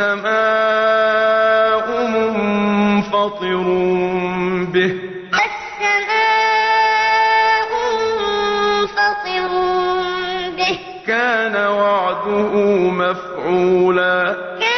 السَّمَاءُ مُنفَطِرٌ بِهِ. السَّمَاءُ مُنفَطِرٌ بِهِ ۚ. كَانَ وَعْدُهُ مَفْعُولًا. كَانَ